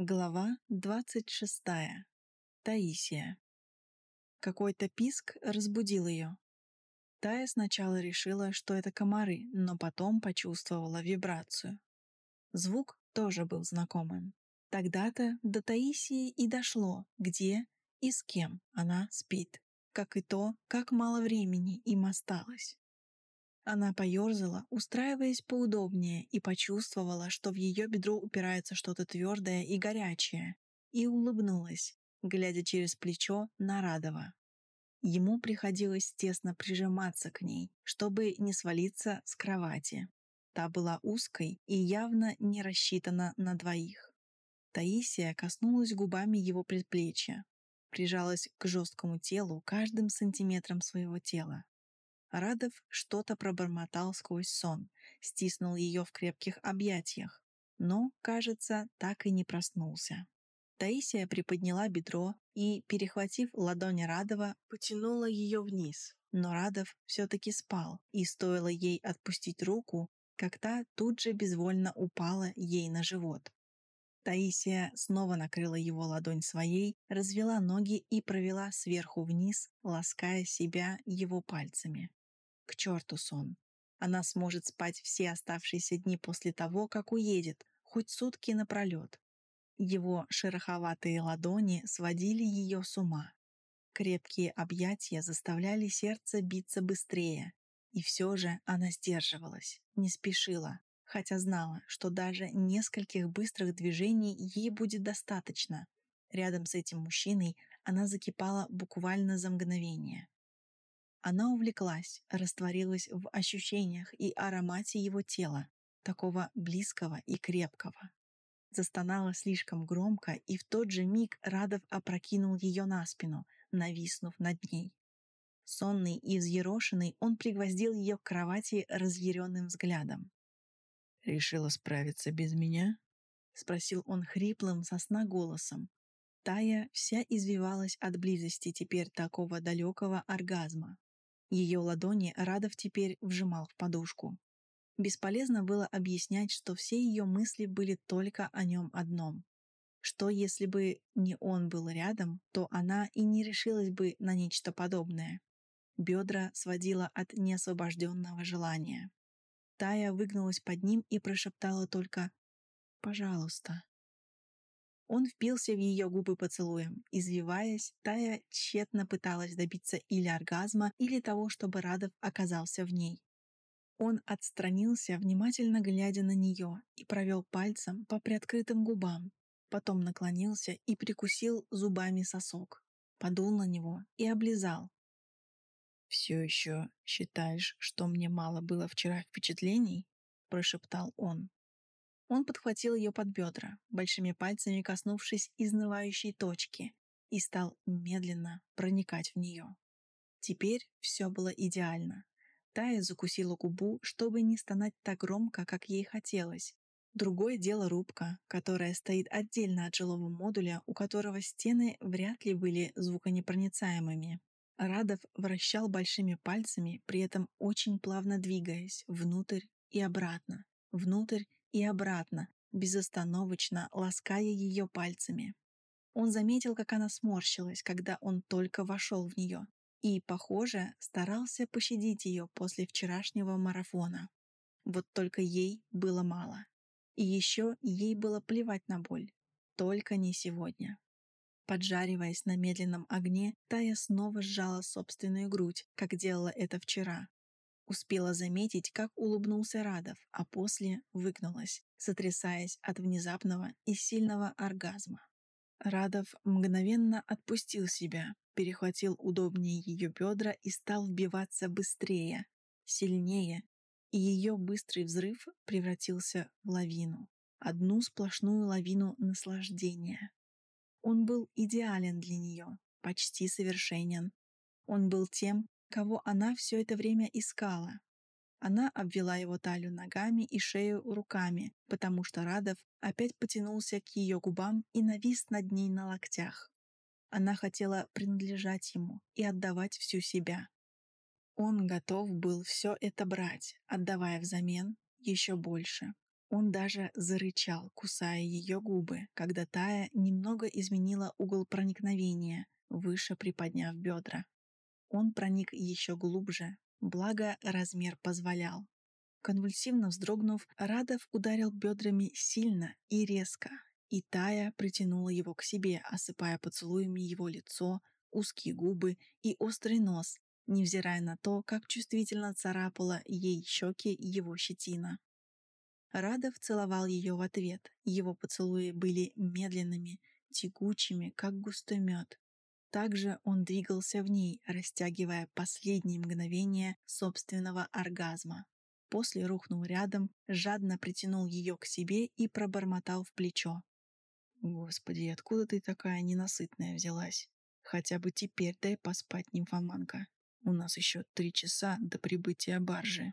Глава 26. Таисия. Какой-то писк разбудил ее. Тая сначала решила, что это комары, но потом почувствовала вибрацию. Звук тоже был знакомым. Тогда-то до Таисии и дошло, где и с кем она спит, как и то, как мало времени им осталось. Она поерзала, устраиваясь поудобнее, и почувствовала, что в ее бедро упирается что-то твердое и горячее, и улыбнулась, глядя через плечо на Радова. Ему приходилось тесно прижиматься к ней, чтобы не свалиться с кровати. Та была узкой и явно не рассчитана на двоих. Таисия коснулась губами его предплечья, прижалась к жесткому телу каждым сантиметром своего тела, Радов что-то пробормотал сквозь сон, стиснул ее в крепких объятиях, но, кажется, так и не проснулся. Таисия приподняла бедро и, перехватив ладони Радова, потянула ее вниз. Но Радов все-таки спал, и стоило ей отпустить руку, как та тут же безвольно упала ей на живот. Таисия снова накрыла его ладонь своей, развела ноги и провела сверху вниз, лаская себя его пальцами. К черту сон. Она сможет спать все оставшиеся дни после того, как уедет, хоть сутки напролет. Его шероховатые ладони сводили ее с ума. Крепкие объятия заставляли сердце биться быстрее. И все же она сдерживалась, не спешила, хотя знала, что даже нескольких быстрых движений ей будет достаточно. Рядом с этим мужчиной она закипала буквально за мгновение. Она увлеклась, растворилась в ощущениях и аромате его тела, такого близкого и крепкого. Застонала слишком громко, и в тот же миг Радов опрокинул ее на спину, нависнув над ней. Сонный и взъерошенный, он пригвоздил ее к кровати разъяренным взглядом. «Решила справиться без меня?» — спросил он хриплым сосна голосом. Тая вся извивалась от близости теперь такого далекого оргазма. Ее ладони Радов теперь вжимал в подушку. Бесполезно было объяснять, что все ее мысли были только о нем одном. Что если бы не он был рядом, то она и не решилась бы на нечто подобное. Бедра сводила от неосвобожденного желания. Тая выгнулась под ним и прошептала только «Пожалуйста». Он впился в ее губы поцелуем. Извиваясь, Тая тщетно пыталась добиться или оргазма, или того, чтобы Радов оказался в ней. Он отстранился, внимательно глядя на нее, и провел пальцем по приоткрытым губам. Потом наклонился и прикусил зубами сосок. Подул на него и облизал. «Все еще считаешь, что мне мало было вчера впечатлений?» – прошептал он. Он подхватил ее под бедра, большими пальцами коснувшись изнывающей точки, и стал медленно проникать в нее. Теперь все было идеально. Тая закусила губу, чтобы не стонать так громко, как ей хотелось. Другое дело рубка, которая стоит отдельно от жилого модуля, у которого стены вряд ли были звуконепроницаемыми. Радов вращал большими пальцами, при этом очень плавно двигаясь внутрь и обратно, внутрь и обратно, безостановочно лаская ее пальцами. Он заметил, как она сморщилась, когда он только вошел в нее, и, похоже, старался пощадить ее после вчерашнего марафона. Вот только ей было мало. И еще ей было плевать на боль. Только не сегодня. Поджариваясь на медленном огне, Тая снова сжала собственную грудь, как делала это вчера, Успела заметить, как улыбнулся Радов, а после выгнулась, сотрясаясь от внезапного и сильного оргазма. Радов мгновенно отпустил себя, перехватил удобнее ее бедра и стал вбиваться быстрее, сильнее, и ее быстрый взрыв превратился в лавину, одну сплошную лавину наслаждения. Он был идеален для нее, почти совершенен. Он был тем, кого она все это время искала. Она обвела его талию ногами и шею руками, потому что Радов опять потянулся к ее губам и навис над ней на локтях. Она хотела принадлежать ему и отдавать всю себя. Он готов был все это брать, отдавая взамен еще больше. Он даже зарычал, кусая ее губы, когда Тая немного изменила угол проникновения, выше приподняв бедра. Он проник еще глубже, благо размер позволял. Конвульсивно вздрогнув, Радов ударил бедрами сильно и резко, и Тая притянула его к себе, осыпая поцелуями его лицо, узкие губы и острый нос, невзирая на то, как чувствительно царапала ей щеки его щетина. Радов целовал ее в ответ. Его поцелуи были медленными, тягучими, как густой мед. Также он двигался в ней, растягивая последние мгновения собственного оргазма. После рухнул рядом, жадно притянул ее к себе и пробормотал в плечо. «Господи, откуда ты такая ненасытная взялась? Хотя бы теперь дай поспать, нимфоманка. У нас еще три часа до прибытия баржи».